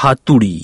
하뚜리.